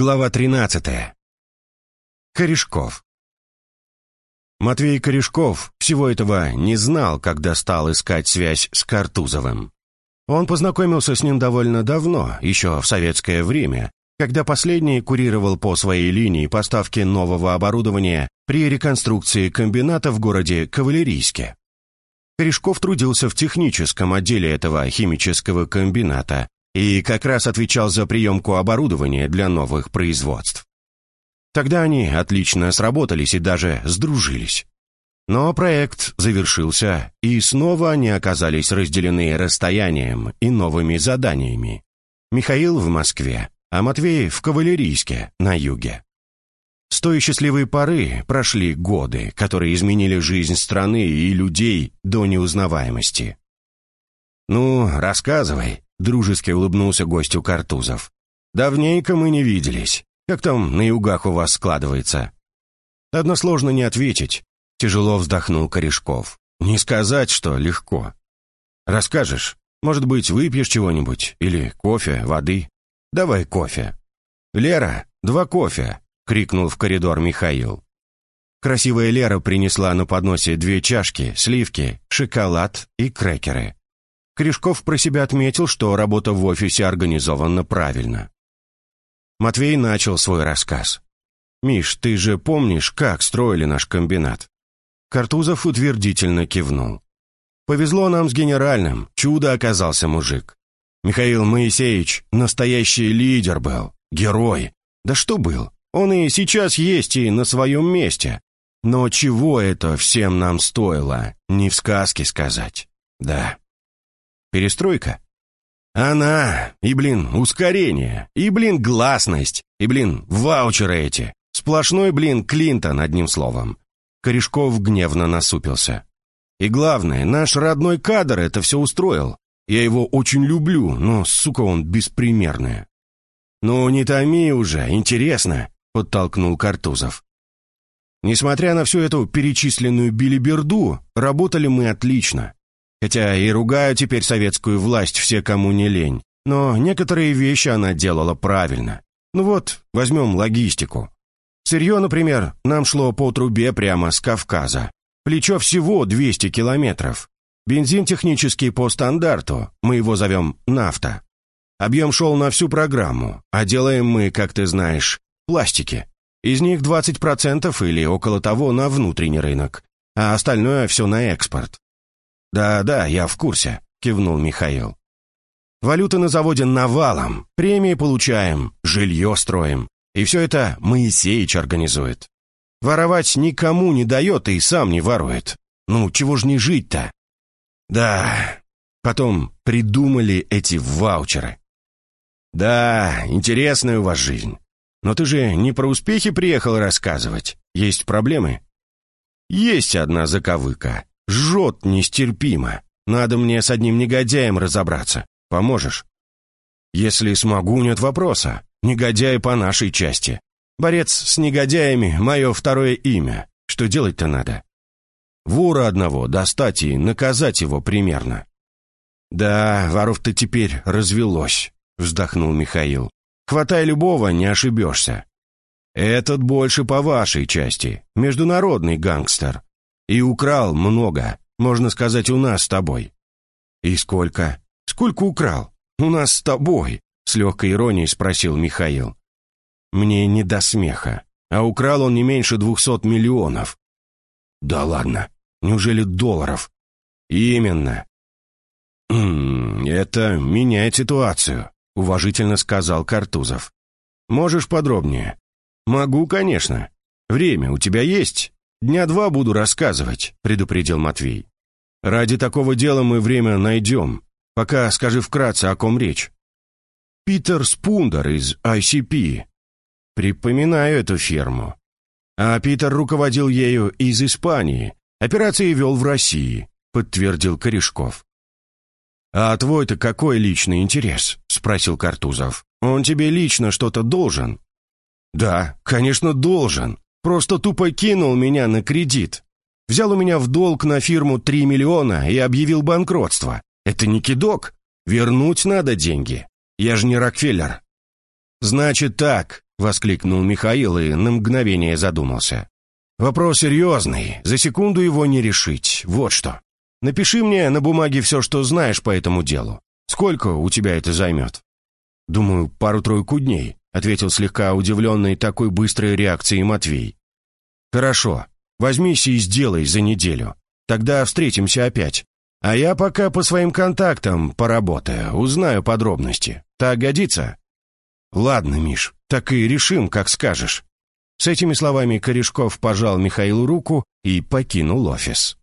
Глава 13. Корешков. Матвей Корешков всего этого не знал, когда стал искать связь с Картузовым. Он познакомился с ним довольно давно, еще в советское время, когда последний курировал по своей линии поставки нового оборудования при реконструкции комбината в городе Кавалерийске. Корешков трудился в техническом отделе этого химического комбината, и как раз отвечал за приемку оборудования для новых производств. Тогда они отлично сработались и даже сдружились. Но проект завершился, и снова они оказались разделены расстоянием и новыми заданиями. Михаил в Москве, а Матвей в Кавалерийске, на юге. С той счастливой поры прошли годы, которые изменили жизнь страны и людей до неузнаваемости. «Ну, рассказывай», Дружески улыбнулся гостю Картузов. «Давненько мы не виделись. Как там на югах у вас складывается?» «Односложно не ответить», — тяжело вздохнул Корешков. «Не сказать, что легко. Расскажешь? Может быть, выпьешь чего-нибудь? Или кофе, воды? Давай кофе». «Лера, два кофе!» — крикнул в коридор Михаил. Красивая Лера принесла на подносе две чашки, сливки, шоколад и крекеры. Корешков про себя отметил, что работа в офисе организована правильно. Матвей начал свой рассказ. «Миш, ты же помнишь, как строили наш комбинат?» Картузов утвердительно кивнул. «Повезло нам с генеральным, чудо оказался мужик. Михаил Моисеевич настоящий лидер был, герой. Да что был, он и сейчас есть и на своем месте. Но чего это всем нам стоило, не в сказке сказать. Да, Перестройка? Она, и, блин, ускорение, и, блин, гласность, и, блин, ваучеры эти. Сплошной, блин, Клинтон, одним словом. Корешков гневно насупился. И главное, наш родной кадр это все устроил. Я его очень люблю, но, сука, он беспримерный. «Ну, не томи уже, интересно», — подтолкнул Картузов. Несмотря на всю эту перечисленную билиберду, работали мы отлично. Хотя и ругаю теперь советскую власть все, кому не лень. Но некоторые вещи она делала правильно. Ну вот, возьмем логистику. Сырье, например, нам шло по трубе прямо с Кавказа. Плечо всего 200 километров. Бензин технический по стандарту, мы его зовем нафта. Объем шел на всю программу, а делаем мы, как ты знаешь, пластики. Из них 20% или около того на внутренний рынок, а остальное все на экспорт. «Да-да, я в курсе», — кивнул Михаил. «Валюта на заводе навалом, премии получаем, жилье строим. И все это Моисеич организует. Воровать никому не дает и сам не ворует. Ну, чего ж не жить-то?» «Да, потом придумали эти ваучеры». «Да, интересная у вас жизнь. Но ты же не про успехи приехал рассказывать. Есть проблемы?» «Есть одна заковыка. Жжет нестерпимо. Надо мне с одним негодяем разобраться. Поможешь? Если смогу, нет вопроса. Негодяй по нашей части. Борец с негодяями — мое второе имя. Что делать-то надо? Вора одного достать и наказать его примерно. «Да, воров-то теперь развелось», — вздохнул Михаил. «Хватай любого, не ошибешься. Этот больше по вашей части, международный гангстер. И украл много, можно сказать, у нас с тобой». «И сколько?» «Сколько украл? У нас с тобой?» С легкой иронией спросил Михаил. «Мне не до смеха. А украл он не меньше двухсот миллионов». «Да ладно. Неужели долларов?» «Именно». «Это меняет ситуацию», — уважительно сказал Картузов. «Можешь подробнее?» «Могу, конечно. Время у тебя есть?» «Дня два буду рассказывать», — предупредил Матвей. «Ради такого дела мы время найдем. Пока скажи вкратце, о ком речь». «Питер Спундер из ICP». «Припоминаю эту ферму». «А Питер руководил ею из Испании. Операции вел в России», — подтвердил Корешков. «А твой-то какой личный интерес?» — спросил Картузов. «Он тебе лично что-то должен?» «Да, конечно, должен. Просто тупо кинул меня на кредит. Взял у меня в долг на фирму 3 миллиона и объявил банкротство. Это не кидок. Вернуть надо деньги. Я же не Рокфеллер. Значит так, — воскликнул Михаил и на мгновение задумался. «Вопрос серьезный, за секунду его не решить, вот что. Напиши мне на бумаге все, что знаешь по этому делу. Сколько у тебя это займет?» «Думаю, пару-тройку дней», — ответил слегка удивленный такой быстрой реакцией Матвей. «Хорошо, возьмись и сделай за неделю. Тогда встретимся опять. А я пока по своим контактам поработаю, узнаю подробности. Так годится?» «Ладно, Миш, так и решим, как скажешь». С этими словами Корешков пожал Михаилу руку и покинул офис.